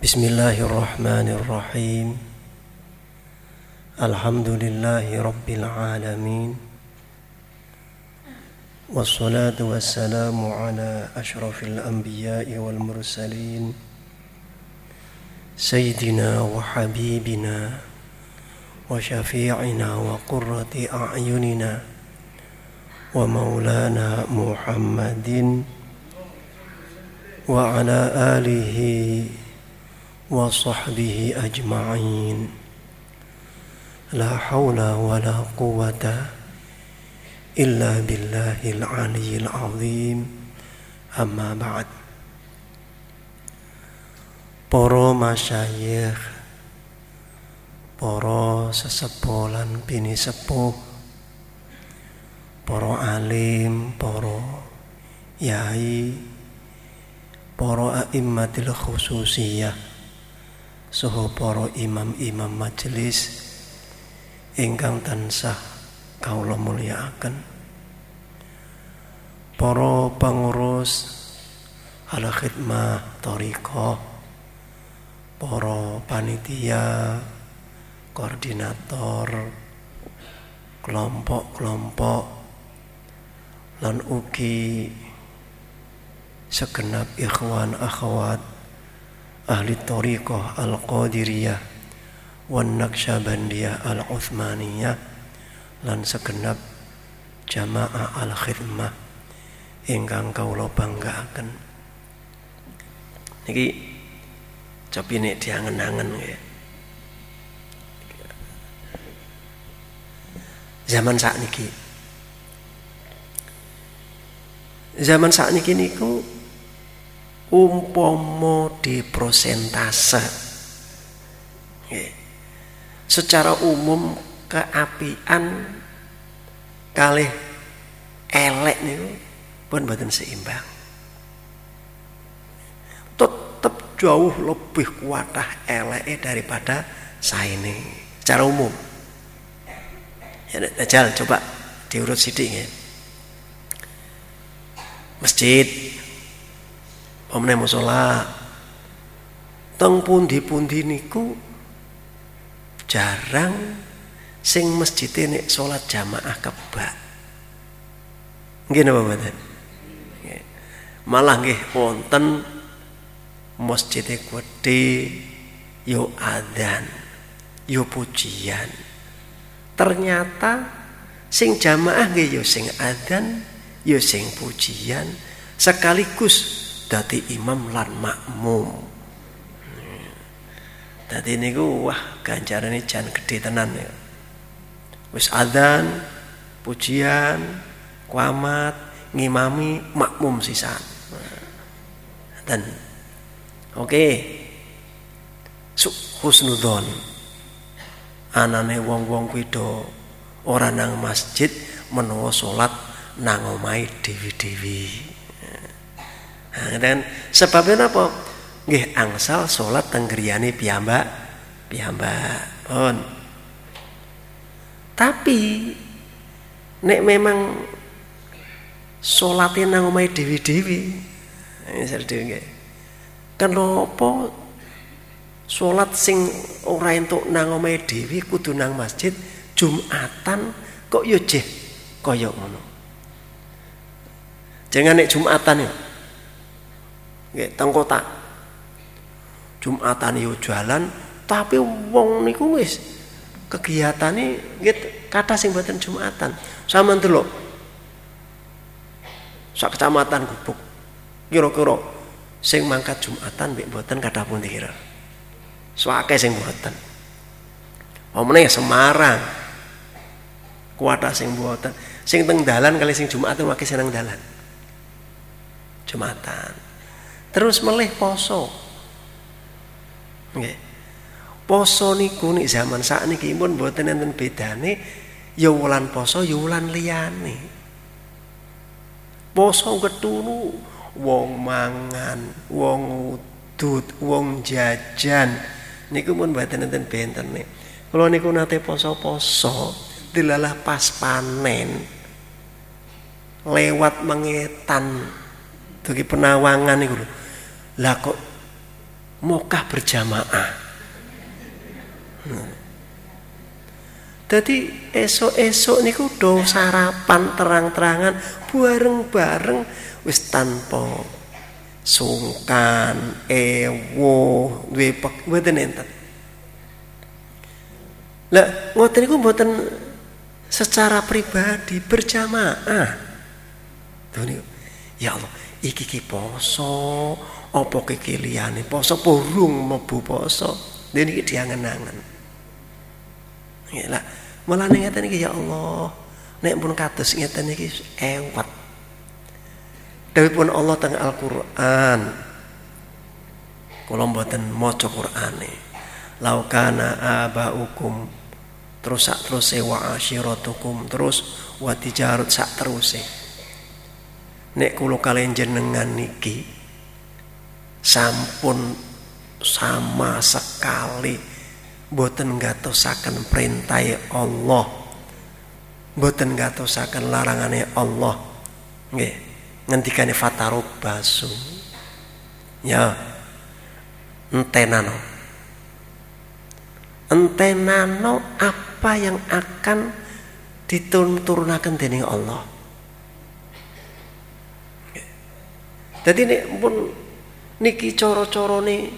بسم الله الرحمن الرحيم. الحمد لله رب العالمين. والصلاة والسلام على أشرف الأنبياء والمرسلين. سيدنا وحبيبنا وشفيعنا وقرة أعيننا ومولانا محمد وعلى آله وصحبه أجمعين لا حول ولا قوة إلا بالله العلي العظيم أما بعد Para masyayikh Para sesepuh bini sepuh Para alim, para yai Para a'immatil khususiyah. Soho para imam-imam majelis Ingkang tansah kaula mulyakaken. Para pengurus ala khidmah thariqah para panitia, koordinator, kelompok-kelompok lan ugi segenap ikhwan akhwat ahli tariqah al-qadiriyah wan naqsyabandiyah al-uthmaniyah lan segenap jamaah al-khidmah ingkang kawula banggaaken niki Cobi nek diangen-angen ya. Zaman saat niki. Zaman saat niki niku umpomo di prosentase. Secara umum keapian kalih elek niku pun mboten seimbang. jauh lebih kuatah eleke daripada saini secara umum ya coba diurut sidik ya masjid omne musola teng pundi-pundi niku jarang sing masjid ini sholat jamaah kebak. Nggih napa mboten malah nggih wonten masjid gede yo adzan yo pujian. Ternyata sing jamaah nggih yo sing adzan yo sing pujian sekaligus dadi imam lan makmum dadi niku wah ganjarane jan gede tenan ya wis adzan pujian kuamat ngimami makmum sisan dan Oke. Husnudon. Anane wong-wong kuwi do nang masjid menawa salat nang omahe dewi-dewi. Nah, dan sebabnya apa? Nggih angsal salat teng griyane piyambak piyambak. Pun. Tapi nek memang salatnya nang omahe dewi-dewi. Nggih. Kenapa sholat sing ora entuk nang omahe dhewe kudu nang masjid Jumatan kok yo jeh kaya ngono. Jangan nek Jumatan ya. Nggih teng kota. Jumatan yo jalan tapi wong niku wis kegiatane nggih kata sing mboten Jumatan. Sama ndelok. Sak kecamatan gubuk. Kira-kira sing mangkat Jumatan mbek mboten kathah pun kira. Suake sing mboten. Omene Semarang. Kuwata sing mboten. Sing teng dalan kali sing Jumatan wake seneng dalan. Jumatan. Terus melih poso. Poso niku nek zaman sakniki pun mboten enten bedane ya wulan poso ya wulan liyane. Poso keturu wong mangan, wong udut, wong jajan. Niku pun mboten enten bentene. Kula niku nate poso-poso, dilalah pas panen. Lewat mengetan dugi penawangan niku lho. Lah kok mokah berjamaah. Jadi esok-esok niku do sarapan terang-terangan bareng-bareng wis tanpa sungkan, ewo, duwe mboten enten. Lah ngoten niku mboten secara pribadi berjamaah. Tuh. Ya Allah, iki ki poso, apa iki liyane poso burung mlebu poso. Dene iki diangen-angen. Ya lah, mulane ngeten iki ya Allah, nek pun kados ngeten iki ewat. pun Allah teng Al-Qur'an. Kula mboten maca Qur'ane. Laukana abaukum terus sak terus wa asyiratukum terus wa tijarut sak terus nek kula kalian jenengan niki sampun sama sekali boten gatosaken perintah Allah. Boten gatosaken larangane Allah. Nggih ngendikane fataruk basu. Ya entenano. Entenano apa yang akan diturunkan dening Allah. Jadi ini pun niki coro-coro nih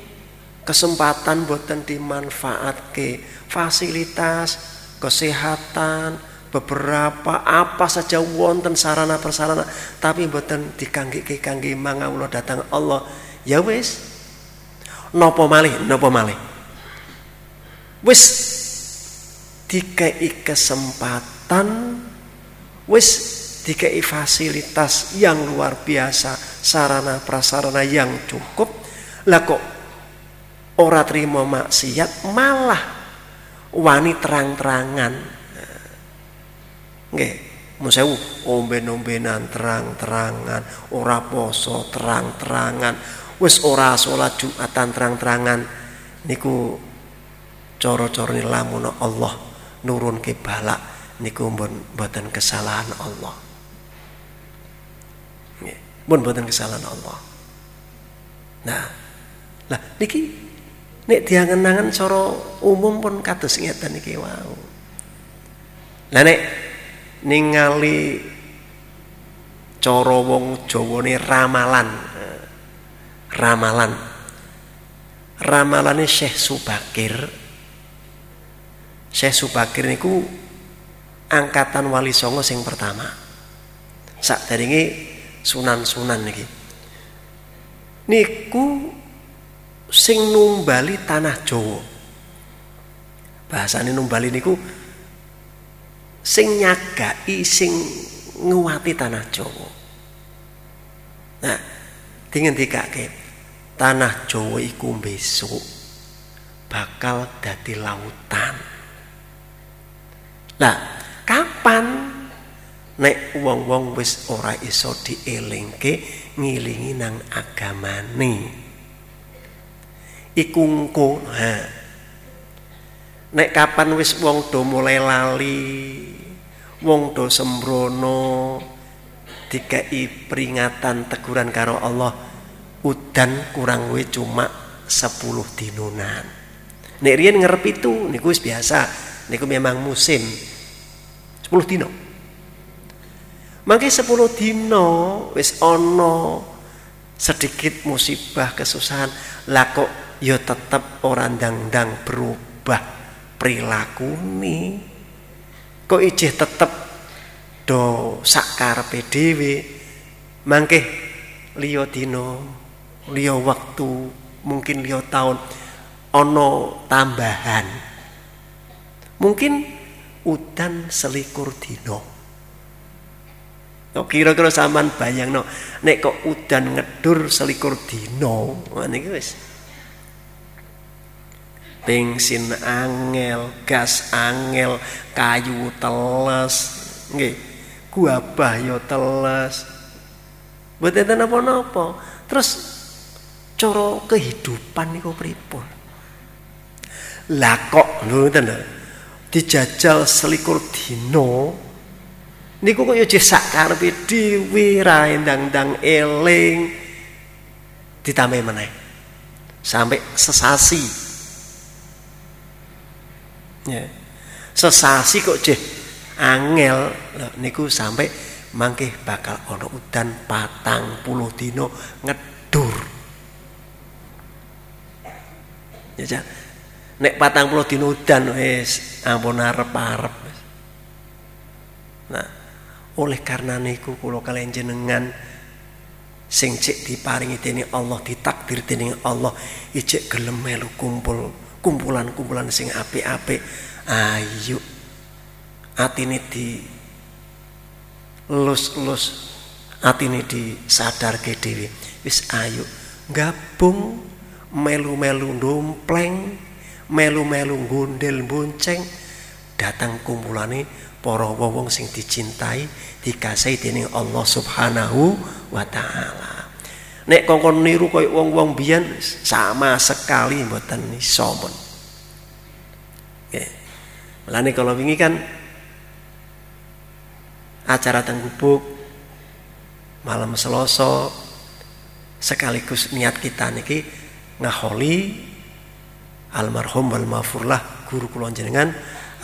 kesempatan buatan dimanfaat ke fasilitas kesehatan beberapa apa saja wonten sarana prasarana tapi buatan dikangge kangge mangawula datang Allah. Ya wis. Nopo malih nopo malih. Wis. Dikai kesempatan. Wis dikai fasilitas yang luar biasa, sarana prasarana yang cukup, lah kok ora terima maksiat malah wani terang-terangan. Nggih, musewu omben-ombenan terang-terangan, ora poso terang-terangan, wis ora salat Jumatan terang-terangan niku coro-coro lamun Allah nurun balak niku mboten kesalahan Allah pun buatan kesalahan Allah. Nah, lah niki nek diangen-angen cara umum pun kados ngeten niki wau. Lah nek ningali cara wong Jawane ramalan. Ramalan. Ramalane Syekh Subakir. Syekh Subakir niku angkatan Wali Songo sing pertama. Sak daringe sunan-sunan niki. Niku sing numbali tanah Jawa. Bahasane numbali niku sing nyagai sing nguwati tanah Jawa. Nah, dingendikake tanah Jawa iku besok bakal dadi lautan. Lah, kapan nek wong-wong wis ora iso dielingke ngilingi nang agamane. Iku engko ha. Nek kapan wis wong do mulai lali wong do sembrono dikai peringatan teguran karo Allah udan kurang we cuma 10 dinunan nek riyen ngerep itu niku wis biasa. Niku memang musim 10 dino Mangke sepuluh dino wis ono sedikit musibah kesusahan. Lah kok ya tetep orang dang-dang berubah perilaku nih kok ijeh tetep do sakar PDW mangke liyo dino liyo waktu mungkin liyo tahun ono tambahan. Mungkin udan selikur dino Oh, kira-kira sampean bayangno nek kok udan ngedur selikur dino. Wah niki wis. Bensin angel, gas angel, kayu teles, nggih. Guabah yo teles. Mboten napa-napa. Terus cara kehidupan niku pripun? Lah kok lho dijajal selikur dino niku kok ya sak karepe dhewe ra endang-endang eling. Ditambah meneh. Sampai sesasi. Ya. Sesasi kok jeh angel. Niku sampai mangke bakal ono udan patang puluh dino ngedur. Ya nek patang puluh dino udan wis ampun arep-arep nah oleh karena niku kula kalian jenengan sing cek diparingi dening Allah ditakdir dening Allah ijek gelem melu kumpul kumpulan-kumpulan sing apik-apik. Ayo. Atine di lus-lus atine disadarke dhewe. Wis ayo gabung melu-melu dompleng melu-melu gondel bonceng datang kumpulane para wong sing dicintai dikasih dening Allah Subhanahu wa taala. Nek kongkon niru koyo wong-wong biyen sama sekali mboten iso pun. Nggih. Melane kalau wingi kan acara tenggubuk malam seloso sekaligus niat kita niki ngaholi almarhum wal mafurlah guru kula jenengan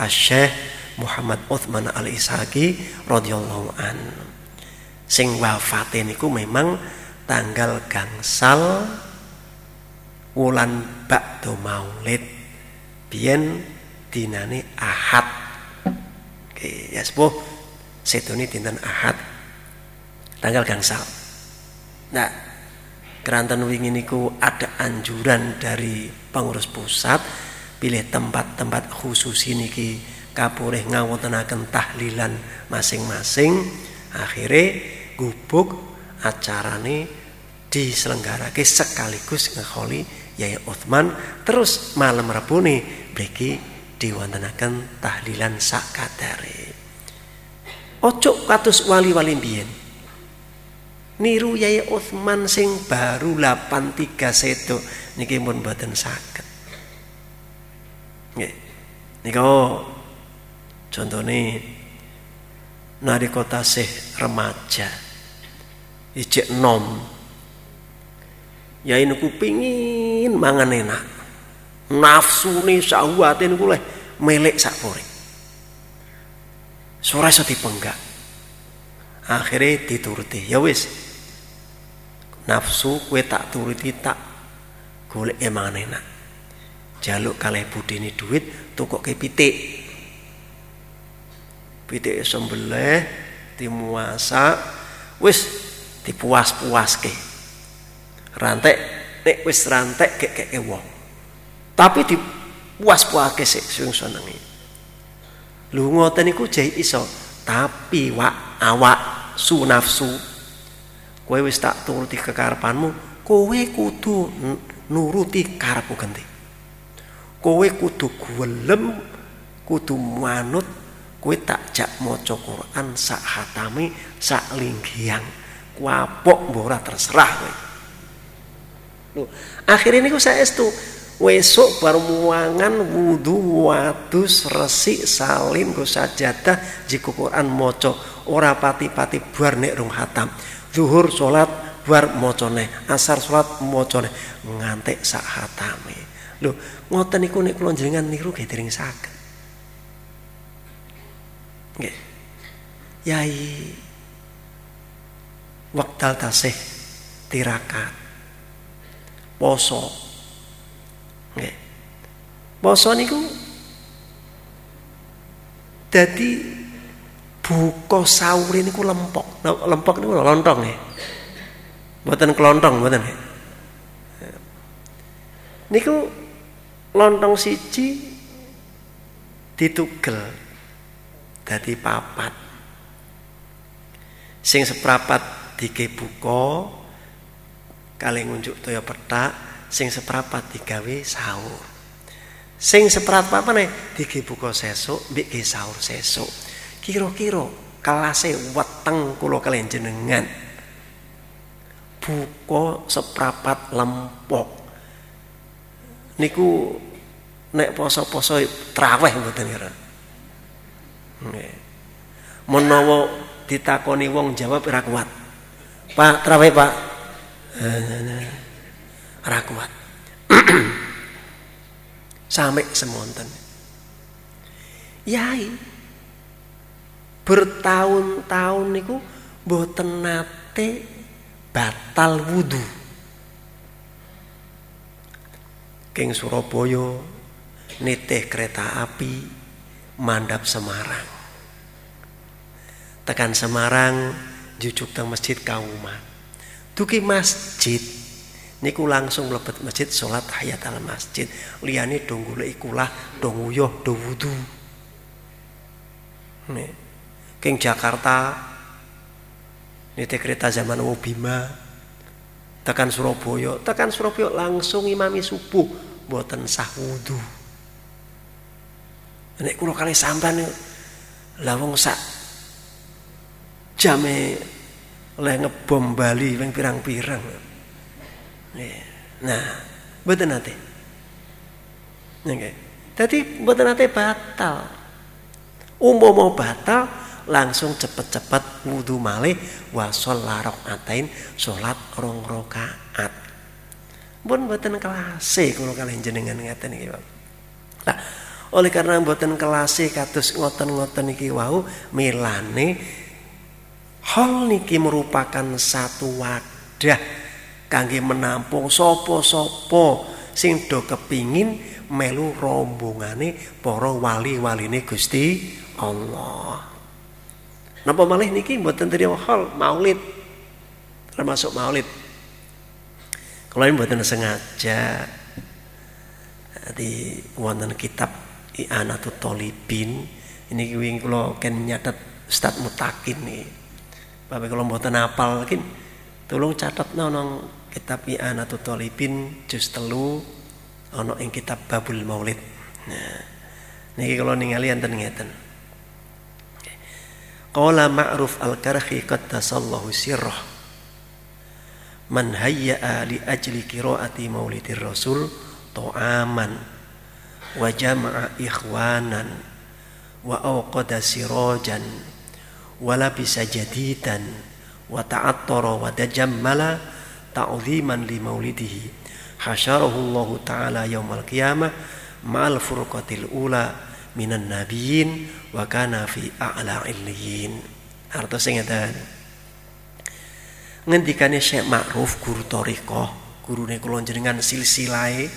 Syekh Muhammad Uthman Al Ishaqi radhiyallahu an. Sing wafate niku memang tanggal gangsal wulan ba'da maulid. Biyen dinane ahad. Oke ya sepuh. Setuni dinten Ahad. Tanggal gangsal. Nah, keranten wingi niku ada anjuran dari pengurus pusat pilih tempat-tempat khusus ini ki. Kapureh ngawontenaken tahlilan masing-masing. Akhirnya gubuk acarane diselenggarake sekaligus ngeholi Yai Uthman. Terus malam Rabu nih beki diwantenaken tahlilan sakadare. Ojo katus wali-wali biyen. Niru Yai Uthman sing baru 83 sedo. Niki pun mboten saged. Nggih. Nika contone nalika tasih remaja ijek nom Yai niku pingin mangan enak. Nafsune syahwate niku leh melek sak pore. Sore iso dipenggak. Akhirnya dituruti. Ya wis. Nafsu kue tak turuti tak golek emang enak. Jaluk kalih budini duit ke pitik. Pitik sembelih dimuasa wis dipuas-puaske. Rantek nek wis rantek kek kek wong. Tapi dipuas-puaske sik sing senengi. Lu ngoten niku jai iso, tapi wak awak su nafsu. Kowe wis tak turuti kekarepanmu, kowe kudu nuruti karepku ganti. Kowe kudu gelem, kudu manut, kowe tak jak maca Quran sak hatame, sak linggiang. Kuapok mbok terserah kowe. Loh, akhirnya niku saestu Wesok baru muangan wudhu wadus resik salim go sajadah jika Quran moco ora pati-pati buar nek rung hatam. Zuhur salat buar mocone asar salat mocone ngantek sak hatame lho ngoten niku nek kula jenengan niru nggih dereng saged nggih yai wekdal tasih tirakat poso Nggih. Poso niku dadi buka sahur niku lempok. Lempok niku lontong ya. Mboten kelontong mboten ya. Niku lontong siji ditugel dadi papat. Sing seprapat dike buka kali ngunjuk toya petak sing seprapat digawe sahur. Sing seprapat apa nih digi buka sesuk mbik sahur sesuk. Kira-kira kelase weteng kula kalian jenengan. Buka seprapat lempok niku nek poso-poso traweh mboten kira nggih. Menawa ditakoni wong jawab ora kuat. Pak traweh Pak. Ora kuat. Sampai semonten. Yai bertahun-tahun niku boten nate batal wudhu. King Surabaya nitih kereta api mandap Semarang. Tekan Semarang jujuk teng masjid kauman. Duki masjid niku langsung mlebet masjid salat hayat al masjid. Liyane do golek ikulah do nguyuh do wudu. Nih. King Jakarta nitih kereta zaman Bima tekan Surabaya tekan Surabaya langsung imami subuh buatan sah wudu nek kula kali sampean lawang sak jame oleh ngebom Bali yang pirang-pirang. Nah, betul nanti. Oke. Jadi betul nanti batal. Umum mau batal langsung cepet-cepet wudhu malih wasol larok atain sholat rong rokaat. Pun buatan kelas kalau kalian jenengan ngeten iki, Pak. Nah, oleh karena buatan kelas kados ngoten-ngoten iki wau milane Hal niki merupakan satu wadah kangge menampung sopo-sopo sing do kepingin melu rombongane para wali-waline Gusti Allah. Napa malih niki mboten teri hal maulid termasuk maulid. Kalau ini mboten sengaja di wonten kitab I'anatul Tolibin ini wing kula ken nyatet Ustaz Mutakin nih Bapak kalau mboten apal mungkin tolong catat nong kitab I'anatul Talibin juz telu ono ing kitab Babul Maulid. Nah, niki kalau ningali enten ngeten. Qala Ma'ruf Al-Karhi qaddasallahu sirrah. Man hayya'a li ajli qiraati Maulidir Rasul ta'aman wa jama'a ikhwanan wa awqada sirajan wala bisa jadidan wa ta'attara wa tajammala ta'ziman li maulidihi hasyarahu Allah taala yaumal qiyamah ma'al furqatil ula minan nabiyyin wa kana fi a'la illiyin. Artos ngeten ngendikane Syekh Ma'ruf guru thariqah gurune kula jenengan silsilahe.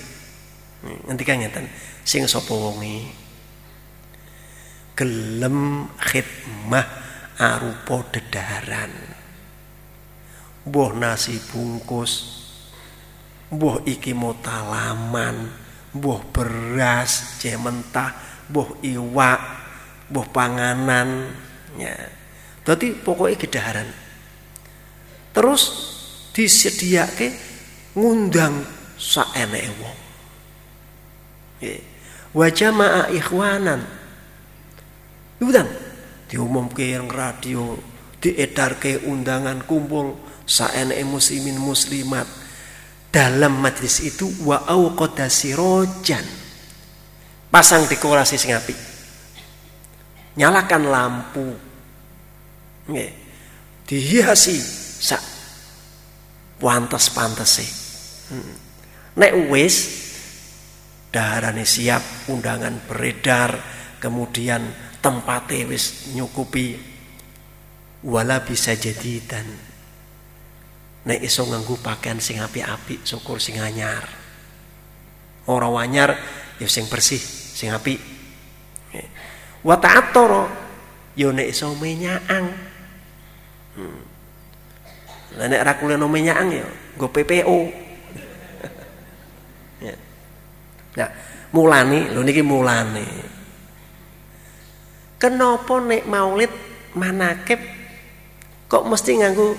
Ngendikan ngeten sing sapa wonge? Gelem khidmah arupa dedaran mbuh nasi bungkus. Mbuh iki motalaman mbuh beras ceh mbuh iwak mbuh panganan ya. Pokoknya gedaran. Terus disediake ngundang saeneke wong. Wa jama'a ikhwanan. Diundang diumumke yang radio diedarke undangan kumpul saene muslimin muslimat dalam majlis itu wa auqadasi rojan pasang dekorasi sing apik. Nyalakan lampu. Nggih. Dihiasi sak pantas-pantese hmm. nek wis daharane siap undangan beredar kemudian tempatnya wis nyukupi wala bisa jadi dan nek iso nganggu pakaian sing api-api syukur sing anyar. Ora wanyar ya sing bersih sing api wa ta'attara ya nek iso menyaang hmm. Lah nek ra kuleno menyaang ya nggo PPO ya. Nah, mulane lho niki mulane Kenapa nek maulid manakib kok mesti nganggu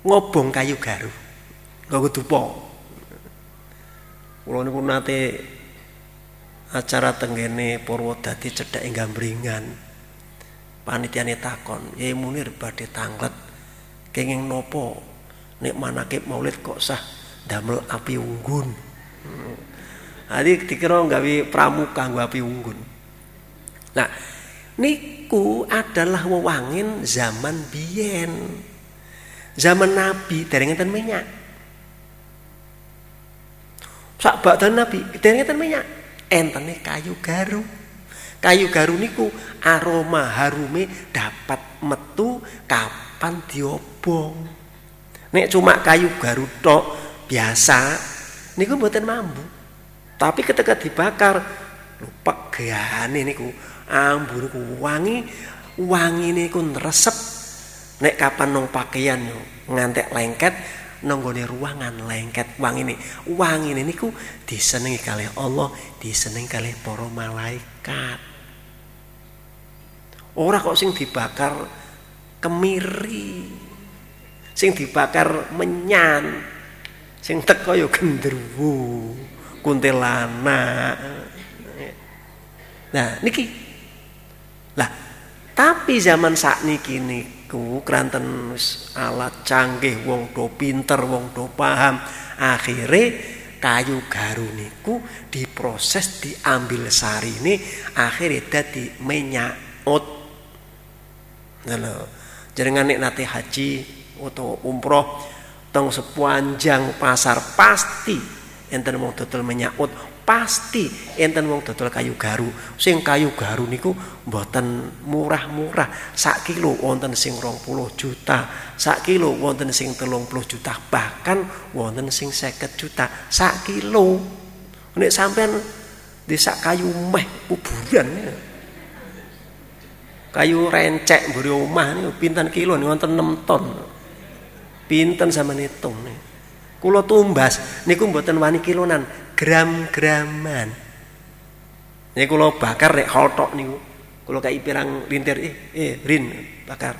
ngobong kayu garu. Nganggo dupa. Kula niku nate acara tenggene Purwodadi ing Gambringan. Panitiane takon, "Yai Munir badhe tanglet kenging nopo nek manakib maulid kok sah damel api unggun?" Adi dikira gawe pramuka nggo api unggun. Nah, niku adalah wewangin zaman biyen. Zaman Nabi dari ngeten minyak. sak badan Nabi dereng minyak entene kayu garu. Kayu garu niku aroma harume dapat metu kapan diobong. Nek cuma kayu garu tok biasa niku mboten mampu tapi ketika dibakar lupa gane niku ambu niku wangi wangi niku nresep nek kapan nong pakaian yo ngantek lengket nonggone ruangan lengket wang ini. Wang ini niku disenengi kali Allah disenengi kali para malaikat. Ora kok sing dibakar kemiri sing dibakar menyan sing teko yo genderuwo kuntilanak nah niki. Lah tapi zaman saat niki niku kranten alat canggih wong do pinter wong do paham. Akhirnya kayu garu niku diproses diambil sari ini akhirnya dadi minyak ut jenengan nek nate haji atau umroh tong sepanjang pasar pasti enten wong dodol minyak ut pasti enten wong dodol kayu garu. Sing kayu garu niku mboten murah-murah. Sak kilo wonten sing 20 juta. Sak kilo wonten sing 30 juta. Bahkan wonten sing 50 juta. Sak kilo. Nek sampean di sak kayu meh kuburan kayu rencek mburi omah niku pinten kilo nih wonten 6 ton. Pinten sama nitung nih kula tumbas niku mboten wani kilonan gram-graman. Ini kalau bakar nek hotok niku. Kalau kayak pirang lintir eh eh rin bakar.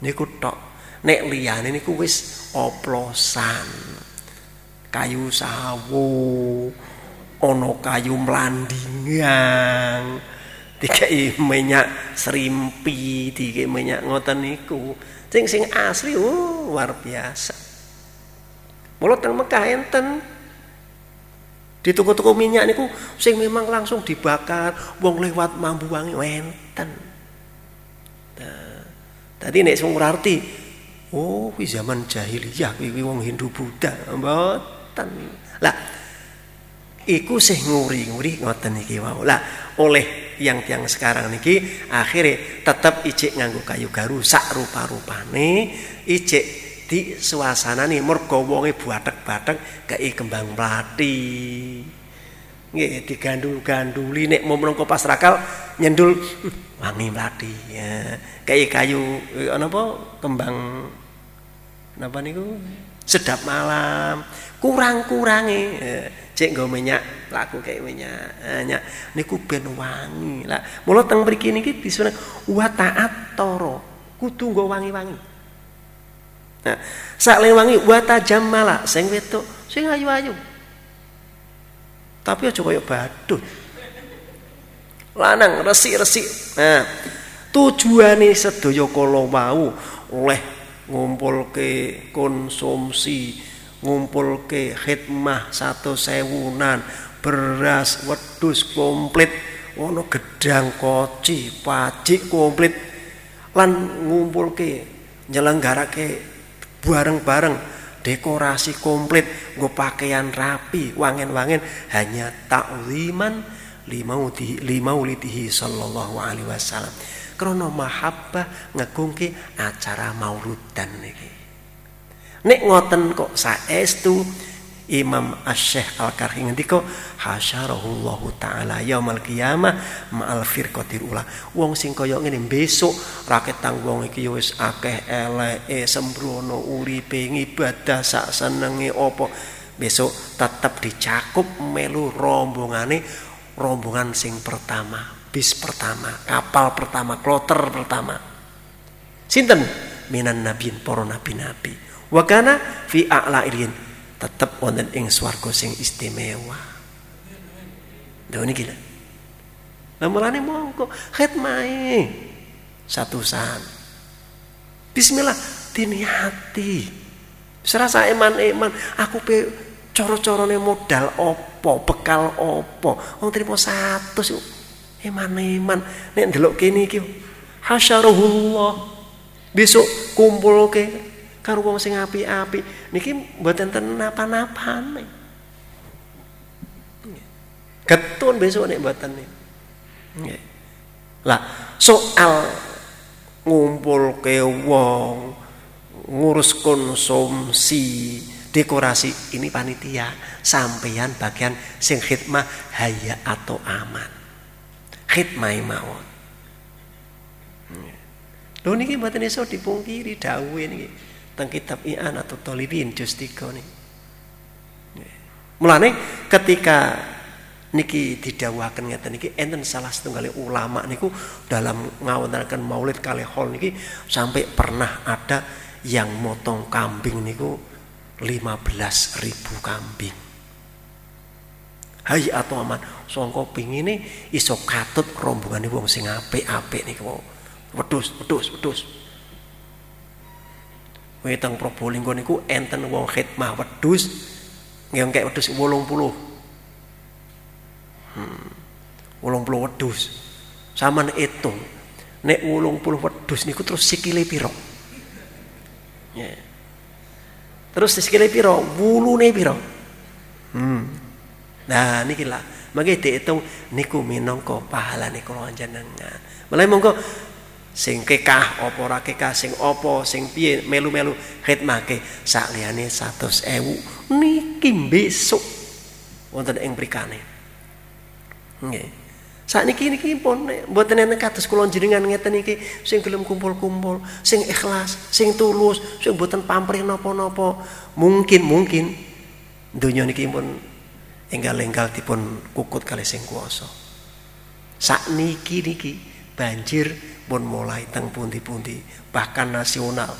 Niku tok. Nek liyane niku wis oplosan. Kayu sawo. Ono kayu melandingan. Dikai minyak serimpi, dikai minyak ngoten niku. Sing sing asli oh, luar biasa. Mulut teng Mekah enten di toko-toko minyak niku sing memang langsung dibakar, wong lewat mambu wangi wenten. Nah, tadi nek sing ngerti, oh kuwi zaman jahiliyah kuwi wong Hindu Buddha, mboten. Lah iku sih nguri-nguri ngoten iki wau. Lah oleh yang tiang sekarang niki akhirnya tetap ijek nganggo kayu garu sak rupa-rupane ijek di suasana nih mergo wonge bathek-bathek kei kembang mlati nggih digandul-ganduli nek mau menengko pas rakal nyendul hmm, wangi mlati ya kayak kayu ana apa kembang napa niku? Sedap malam. Kurang-kurangi cek nggo minyak laku kayak minyak. Minyak niku ben wangi. Lah mulo teng mriki niki disuwun wa taat toro. Kudu nggo wangi-wangi Nah, sak wangi wata jamala sing wedok sing ayu-ayu. Tapi aja kaya badut. Lanang resik-resik. Nah, tujuane sedaya kala wau oleh ngumpulke konsumsi, ngumpulke khidmah satu sewunan, beras, wedhus komplit, ono gedang koci, pacik komplit lan ngumpulke nyelenggarake bareng-bareng dekorasi komplit gue pakaian rapi wangen-wangen hanya takliman lima lima ulitihi sallallahu alaihi wasallam. Krono mahabbah ngegungke acara mauludan niki. Nek ngoten kok saestu Imam Asy-Syaikh Al-Karhi ngendika hasyarahullahu taala yaumul qiyamah ma'al firqatil ula. Wong sing kaya ngene besok rakyat tang wong iki wis akeh eleke sembrono uripe ngibadah sak senenge apa. Besok tetap dicakup melu rombongane rombongan sing pertama bis pertama kapal pertama kloter pertama. Sinten? Minan nabiin para nabi-nabi. Wa kana fi a'la tetap wonten ing swarga sing istimewa. Lha niki lho. Lah mulane mongko satu saat. Bismillah diniati. Serasa eman-eman aku pe coro-corone modal opo, bekal opo. Wong trimo satu sih eman-eman nek ndelok kene iki hasyarullah. Besok kumpul ke karo wong sing apik-apik. Niki mboten ten napa-napane. Getun besok nek mboten nggih. Lah soal ngumpul ke wong ngurus konsumsi dekorasi ini panitia sampeyan bagian sing khidmah haya atau aman. Khidmah mawon. Lho niki mboten iso dipungkiri dawuhe niki teng kitab Ian atau Tolibin juz 3 niki. Mulane ketika niki didhawuhaken ngeten niki enten salah setunggal ulama niku dalam ngawontenaken maulid kali hol niki sampai pernah ada yang motong kambing niku 15 ribu kambing. Hai atau aman songko pingine iso katut rombongan wong sing apik-apik niku wedus wedus wedus Wetang Probolinggo niku enten wong khidmah wedus ngengkek wedus 80. Hmm. 80 wedus. Saman hitung. Nek 80 wedus niku terus sikile piro? Ya. Terus sikile piro? Wulune piro? Hmm. Nah niki lah. Mangke diitung niku minangka pahalane kula jenengan. Mulai monggo sing kekah apa ora kekah sing apa sing piye melu-melu. Khidmahke sak liyane 100.000 niki besok wonten ing mrikane. Nggih. Sakniki niki pun mboten enten kados kula jenengan ngeten iki sing gelem kumpul-kumpul sing ikhlas sing tulus sing mboten pamrih napa-napa. Mungkin mungkin donya niki pun enggal-enggal dipun kukut kali sing kuasa sakniki niki banjir pun mulai teng pundi-pundi bahkan nasional.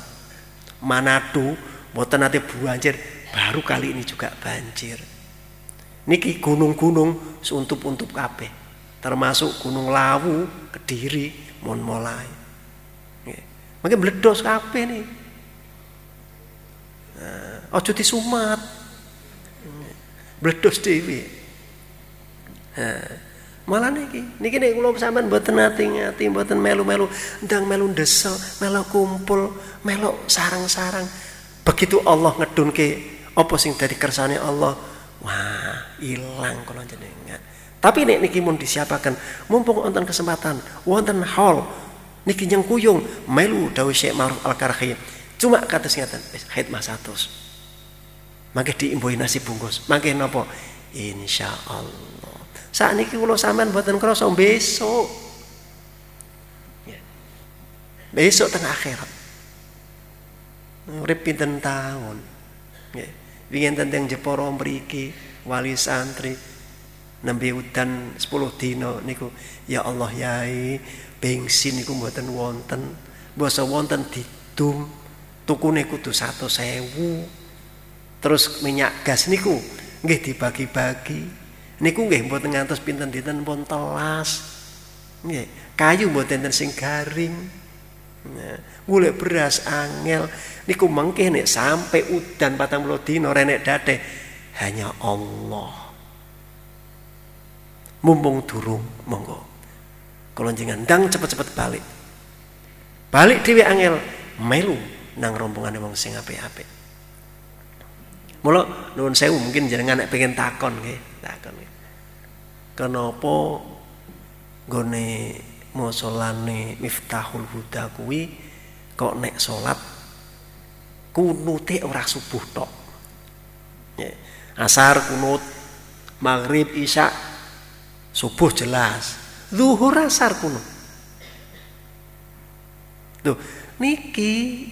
Manado boten nanti banjir baru kali ini juga banjir. Niki gunung-gunung seuntup-untup kabeh termasuk Gunung Lawu Kediri mon mulai. Mungkin meledos kabeh nih. Nah, ojo disumat. Meledos dewi nah, Malah niki, niki nek kula sampean mboten nate ngati, mboten melu-melu ndang melu desel, melu kumpul, melu sarang-sarang. Begitu Allah ngedunke apa sing dari kersane Allah, wah, ilang kula jenengan. Tapi nek niki mun disiapaken, mumpung wonten kesempatan, wonten hall niki nyeng kuyung melu dawuh Syekh Ma'ruf Al-Karhi. Cuma kata wis khidmah 100. Mangke diimbuhi nasi bungkus. Mangke napa? Insyaallah. Saat ini kalau sampean buatan krasa besok. Ya. Besok tengah akhirat. Urip tahun. Ya. Wingi tentang Jeporo mriki wali santri nembe udan 10 dino niku ya Allah yai bensin niku mboten wonten basa wonten tukune kudu satu sewu terus minyak gas niku nggih dibagi-bagi niku nggih mboten ngantos pinten dinten? Pun telas. Nggih. Kayu mboten enten sing garing. Nah, beras angel. Niku mengke nek sampai udan patang puluh dino renek date hanya Allah. Mumpung durung monggo. Kalau jangan dang cepet-cepet balik. Balik dewi angel melu nang rombongan wong sing apik-apik. Mula nuwun sewu mungkin jenengan nek pengen takon nggih, takon nggih kenapa gone musolane Miftahul Huda kuwi kok nek salat kunute ora subuh tok ya. asar kunut maghrib isya subuh jelas zuhur asar kunut tuh niki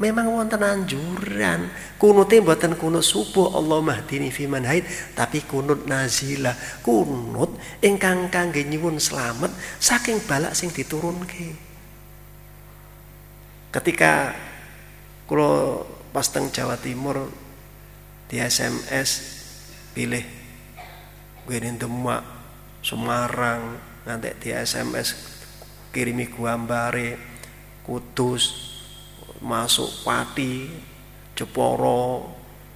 memang wonten anjuran. Kunute mboten kunut subuh Allah mahdini fi haid tapi kunut nazila kunut ingkang kangge nyuwun selamat saking balak sing diturunke. Ketika kula pas teng Jawa Timur di SMS pilih gue Demak Semarang nanti di SMS kirimi gambare Kudus masuk pati Jeporo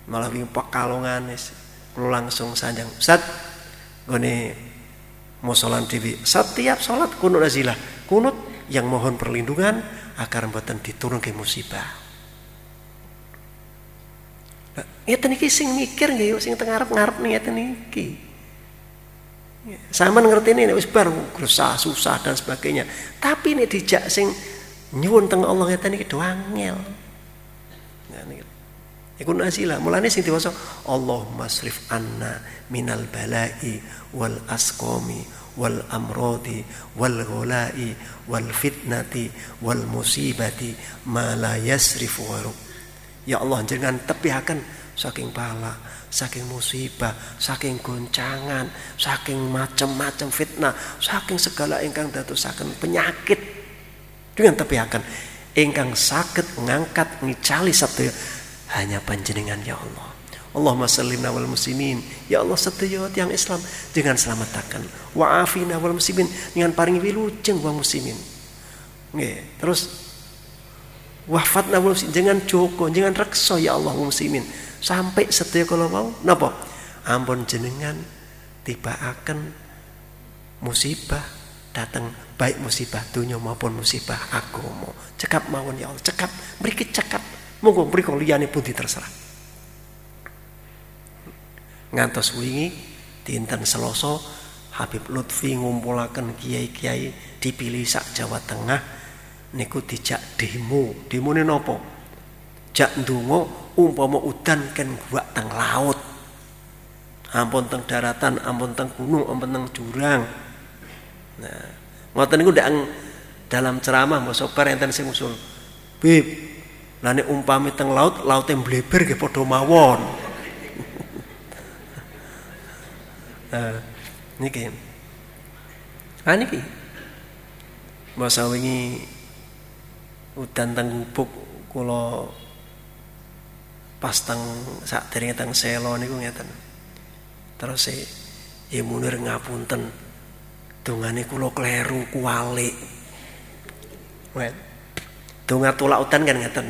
malah wingi Pekalongan lu langsung sanjang Ustaz gone musolan TV setiap sholat kunut azilah kunut yang mohon perlindungan agar mboten diturun ke musibah. Ngeten iki sing mikir nggih sing teng ngarep-ngarep ngeten iki. Sama ngerti ini wis bar susah susah dan sebagainya. Tapi ini dijak sing nyuwun teng Allah ngeten iki do angel. Iku nasilah. Mulane sing diwasa Allahumma srif anna minal balai wal asqami wal amrodi wal ghulai wal fitnati wal musibati ma la yasrifu Ya Allah jangan tepihaken saking bala saking musibah, saking goncangan, saking macam-macam fitnah, saking segala ingkang dadosaken penyakit. Dengan tapi akan ingkang sakit ngangkat ngicali satu hanya panjenengan ya Allah. Allahumma sallimna wal muslimin. Ya Allah sedaya yang Islam dengan selamatkan. Wa afina wal muslimin dengan paring wilujeng wa muslimin. Nggih, terus wafatna wal muslimin jangan joko, jangan reksa ya Allah muslimin sampai setia kalau mau napa ampun jenengan tiba akan musibah datang baik musibah dunia maupun musibah agama cekap mawon ya Allah cekap. Beri cekap. Monggo mriko liyane pun terserah. Ngantos wingi dinten Selasa Habib Lutfi ngumpulaken kiai-kiai dipilih sak Jawa Tengah niku dijak demo. Demo ini nopo jak ndonga umpama udan kan gua teng laut. Ampun teng daratan ampun teng gunung ampun teng jurang nah ngoten niku ndak dalam ceramah mbok sobar enten sing usul bib lane umpami teng laut laut yang bleber nggih padha mawon nah niki ah niki masa wingi udan teng gubuk kula pas teng sak teng selo niku ngeten. Terus e ya Munir ngapunten. Dongane kula kleru kualik. Wen. Donga tulak utan kan ngeten.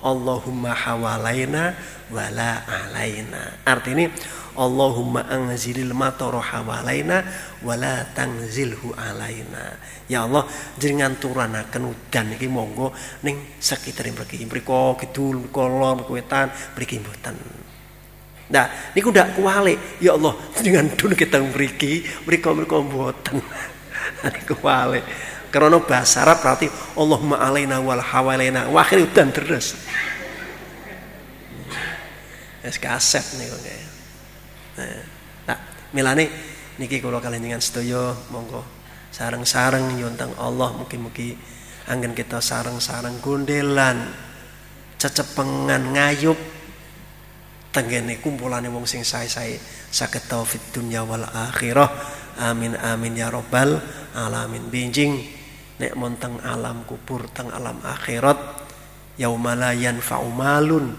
Allahumma hawalaina wala alaina. Artinya Allahumma anzilil matara hawalaina wala tangzilhu alaina. Ya Allah jenengan turanaken udan iki monggo ning sekitar mriki. Mriko kidul, kolon, kuwetan mriki mboten. Nah, niku ndak kuwale. Ya Allah, jenengan dun kita mriki, mriko-mriko mboten. niku kuwale. Karena bahasa Arab berarti Allahumma alaina wal hawalaina. Wah, udan terus. Es kaset niku nggih. Nah, milane niki kula kalian dengan sedaya monggo sarang-sarang yontang Allah mungkin-mungkin angin kita sarang-sarang gondelan cecepengan ngayup tenggene kumpulane wong sing sae-sae saged taufik dunya wal akhirah amin amin ya robbal alamin binjing nek monteng alam kubur teng alam akhirat yaumala yanfa'u malun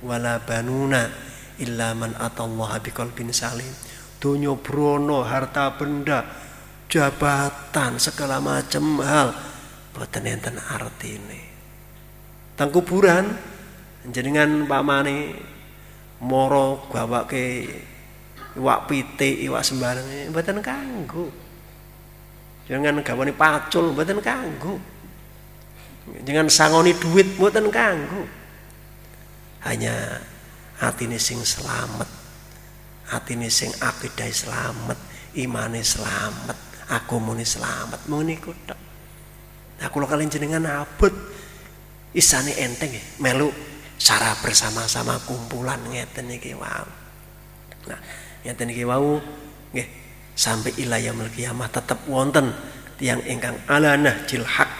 wala banuna illa man atallaha biqalbin salim. Dunia brono, harta benda, jabatan, segala macam hal boten enten artine. Tang kuburan jenengan pamane moro gawake iwak pitik, iwak sembarang mboten kanggo. Jangan gawane pacul mboten kanggo. Jangan sangoni duit mboten kanggo. Hanya atine sing selamat atine sing akidah selamat imane selamat agamane selamat mau niku tok nah kula kalian jenengan abot isane enteng ya melu cara bersama-sama kumpulan ngeten iki wau. Nah ngeten iki wau nggih. Sampai ilayah kiamah tetap wonten tiang ingkang alanah jilhak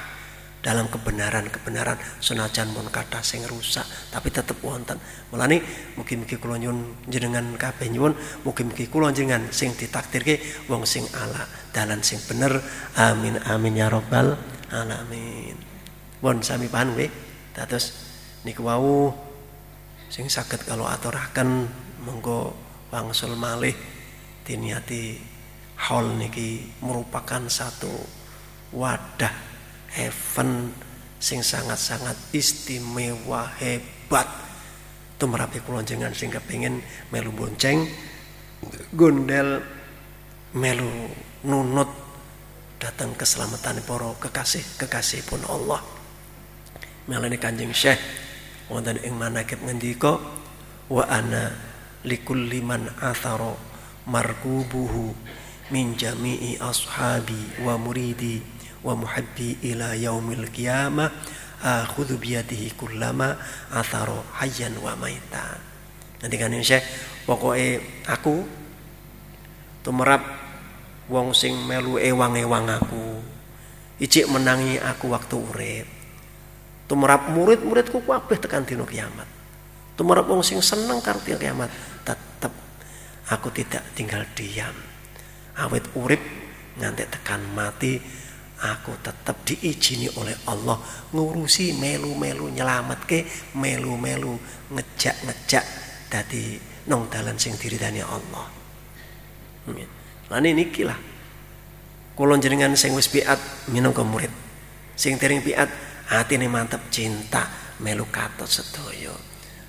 dalam kebenaran-kebenaran. Senajan pun kata sing rusak tapi tetap wonten. Mulane mugi-mugi kula nyuwun jenengan kabeh nyuwun mugi-mugi kula jenengan sing ditakdirke wong sing ala dalan sing bener. Amin amin ya robbal alamin. Bon sami nggih. Dados niku wau sing saged kalau aturaken monggo wangsul malih diniati hall niki merupakan satu wadah event sing sangat-sangat istimewa hebat. Tumrape kula jenengan sing kepengin melu bonceng gondel melu nunut datang keselamatan para kekasih kekasih pun Allah. Melane kanjeng Syekh wonten ing manakib ngendika wa ana likulli man athara markubuhu min jami'i ashabi wa muridi wa muhabbi ila yaumil qiyamah akhudhu biyadihi kullama atharo hayyan wa maita. Nanti kan Syekh pokoknya aku tumerap wong sing melu ewang-ewang aku. Icik menangi aku waktu urip tumerap murid-muridku kabeh tekan dino kiamat tumerap wong sing seneng karo kiamat tetep aku tidak tinggal diam awet urip nganti tekan mati aku tetap diizini oleh Allah ngurusi melu-melu nyelamat ke melu-melu ngejak-ngejak dadi nong dalan sing diridani Allah. Lan niki lah. Kula jenengan sing wis piat minangka murid. Sing dereng piat atine mantep cinta melu sedaya.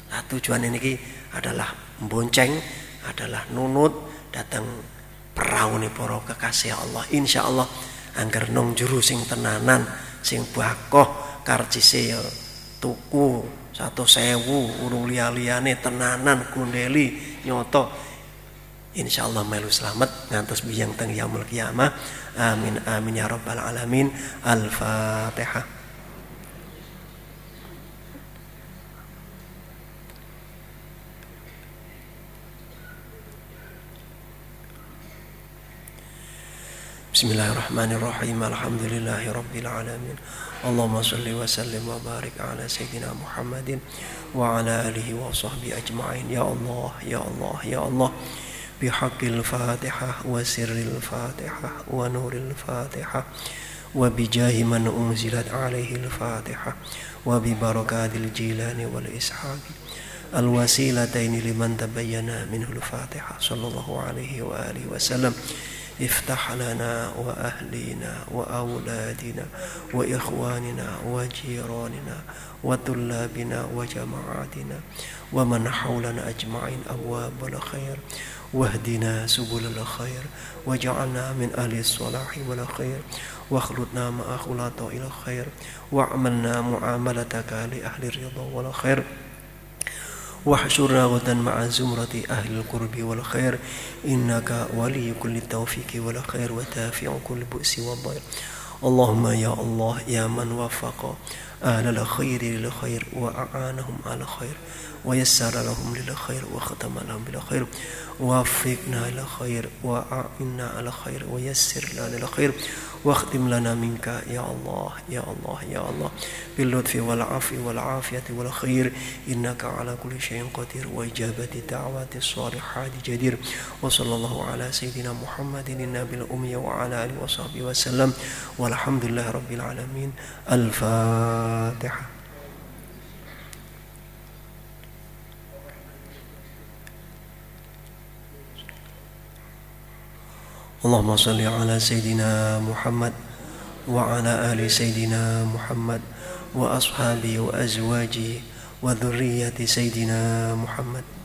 Lah tujuan ini adalah bonceng, adalah nunut datang perahu nih para kekasih Allah. Insya Allah angger nong juru sing tenanan sing bakoh karcise ya tuku satu sewu urung liya-liyane tenanan kundeli nyoto insyaallah melu selamat ngantos biyang teng yaumul kiamah amin amin ya rabbal alamin al-fatihah بسم الله الرحمن الرحيم الحمد لله رب العالمين اللهم صل وسلم وبارك على سيدنا محمد وعلى آله وصحبه أجمعين يا الله يا الله يا الله بحق الفاتحة وسر الفاتحة ونور الفاتحة وبجاه من أنزلت عليه الفاتحة وببركات الجيلان والإسحاق الوسيلتين لمن تبين منه الفاتحة صلى الله عليه وآله وسلم افتح لنا وأهلنا وأولادنا وإخواننا وجيراننا وطلابنا وجماعاتنا ومن حولنا أجمعين أبواب الخير واهدنا سبل الخير وجعلنا من أهل الصلاح والخير واخلطنا مع خلاط إلى الخير وعملنا معاملتك لأهل الرضا والخير واحشرنا غدا مع زمرة أهل القرب والخير. إنك ولي كل التوفيق والخير وتافع كل بؤس والضير. اللهم يا الله يا من وفق أهل الخير للخير وأعانهم على الخير. ويسر لهم للخير وختم لهم بالخير وفقنا إلى خير وأعنا على خير ويسر لنا للخير واختم لنا منك يا الله يا الله يا الله باللطف والعفو والعافية والخير إنك على كل شيء قدير وإجابة دعوات الصالحات جدير وصلى الله على سيدنا محمد النبي الأمي وعلى آله وصحبه وسلم والحمد لله رب العالمين الفاتحة اللهم صل على سيدنا محمد وعلى آل سيدنا محمد وأصحابه وأزواجه وذرية سيدنا محمد.